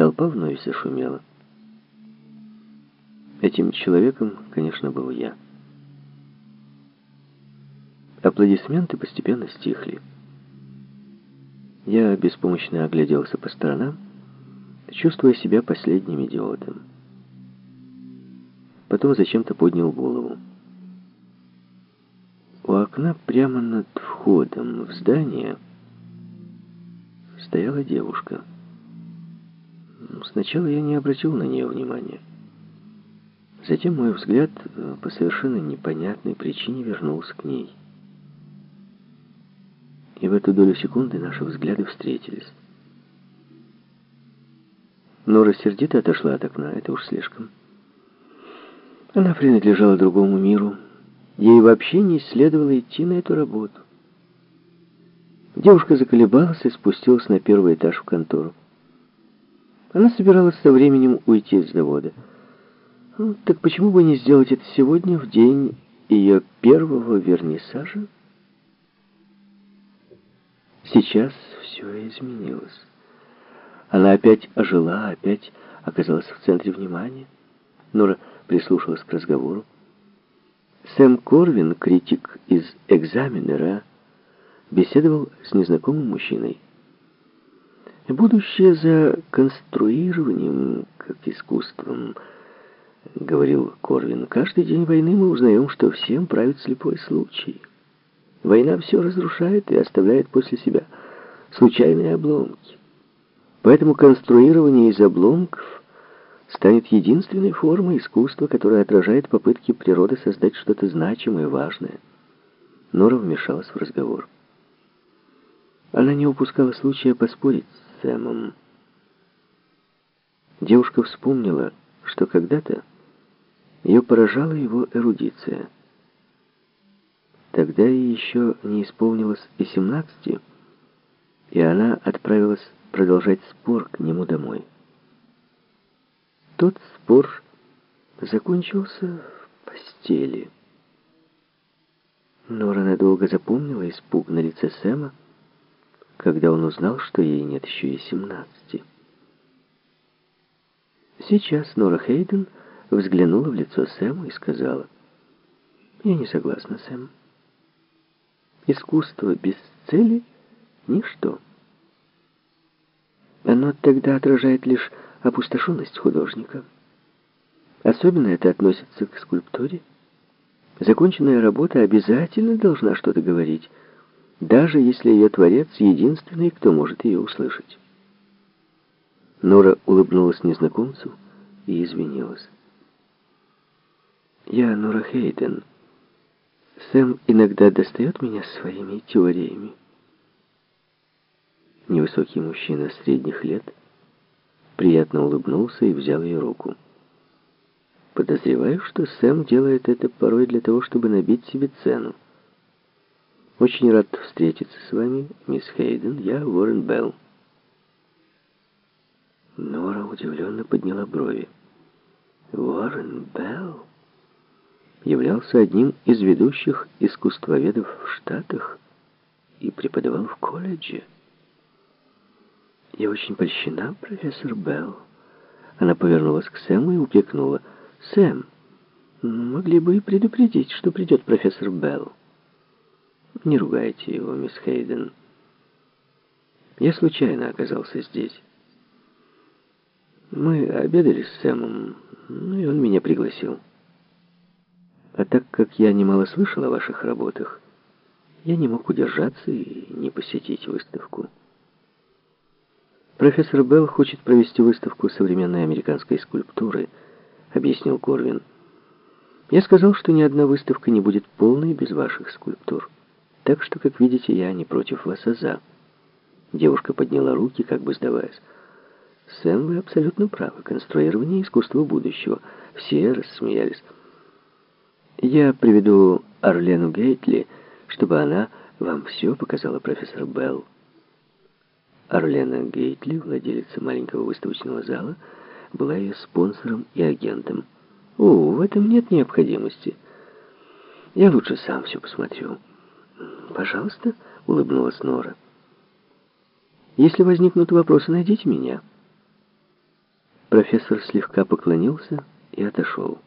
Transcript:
Толпа вновь зашумела. Этим человеком, конечно, был я. Аплодисменты постепенно стихли. Я беспомощно огляделся по сторонам, чувствуя себя последним идиотом. Потом зачем-то поднял голову. У окна прямо над входом в здание стояла девушка. Сначала я не обратил на нее внимания. Затем мой взгляд э, по совершенно непонятной причине вернулся к ней. И в эту долю секунды наши взгляды встретились. Нора сердито отошла от окна, это уж слишком. Она принадлежала другому миру. Ей вообще не следовало идти на эту работу. Девушка заколебалась и спустилась на первый этаж в контору. Она собиралась со временем уйти из завода. Ну, так почему бы не сделать это сегодня, в день ее первого вернисажа? Сейчас все изменилось. Она опять ожила, опять оказалась в центре внимания. Нора прислушалась к разговору. Сэм Корвин, критик из «Экзаменера», беседовал с незнакомым мужчиной. «Будущее за конструированием, как искусством», — говорил Корвин. «Каждый день войны мы узнаем, что всем правит слепой случай. Война все разрушает и оставляет после себя случайные обломки. Поэтому конструирование из обломков станет единственной формой искусства, которая отражает попытки природы создать что-то значимое, важное». Нора вмешалась в разговор. Она не упускала случая поспорить Сэмом. Девушка вспомнила, что когда-то ее поражала его эрудиция. Тогда ей еще не исполнилось и семнадцати, и она отправилась продолжать спор к нему домой. Тот спор закончился в постели. Нора надолго запомнила испуг на лице Сэма, когда он узнал, что ей нет еще и семнадцати. Сейчас Нора Хейден взглянула в лицо Сэму и сказала, «Я не согласна, Сэм. Искусство без цели — ничто. Оно тогда отражает лишь опустошенность художника. Особенно это относится к скульптуре. Законченная работа обязательно должна что-то говорить, даже если ее творец единственный, кто может ее услышать. Нора улыбнулась незнакомцу и извинилась. «Я Нора Хейден. Сэм иногда достает меня своими теориями». Невысокий мужчина средних лет приятно улыбнулся и взял ее руку. «Подозреваю, что Сэм делает это порой для того, чтобы набить себе цену. Очень рад встретиться с вами, мисс Хейден. Я Уоррен Белл». Нора удивленно подняла брови. Уоррен Белл являлся одним из ведущих искусствоведов в Штатах и преподавал в колледже. «Я очень польщена, профессор Белл». Она повернулась к Сэму и упрекнула. «Сэм, могли бы и предупредить, что придет профессор Белл». Не ругайте его, мисс Хейден. Я случайно оказался здесь. Мы обедали с Сэмом, ну и он меня пригласил. А так как я немало слышал о ваших работах, я не мог удержаться и не посетить выставку. Профессор Белл хочет провести выставку современной американской скульптуры, объяснил Корвин. Я сказал, что ни одна выставка не будет полной без ваших скульптур. Так что, как видите, я не против вас, а за. Девушка подняла руки, как бы сдаваясь. Сэм, вы абсолютно правы. Конструирование искусства будущего. Все рассмеялись. Я приведу Арлену Гейтли, чтобы она вам все показала, профессор Белл. Орлена Гейтли, владелица маленького выставочного зала, была ее спонсором и агентом. О, в этом нет необходимости. Я лучше сам все посмотрю. «Пожалуйста», — улыбнулась Нора. «Если возникнут вопросы, найдите меня». Профессор слегка поклонился и отошел.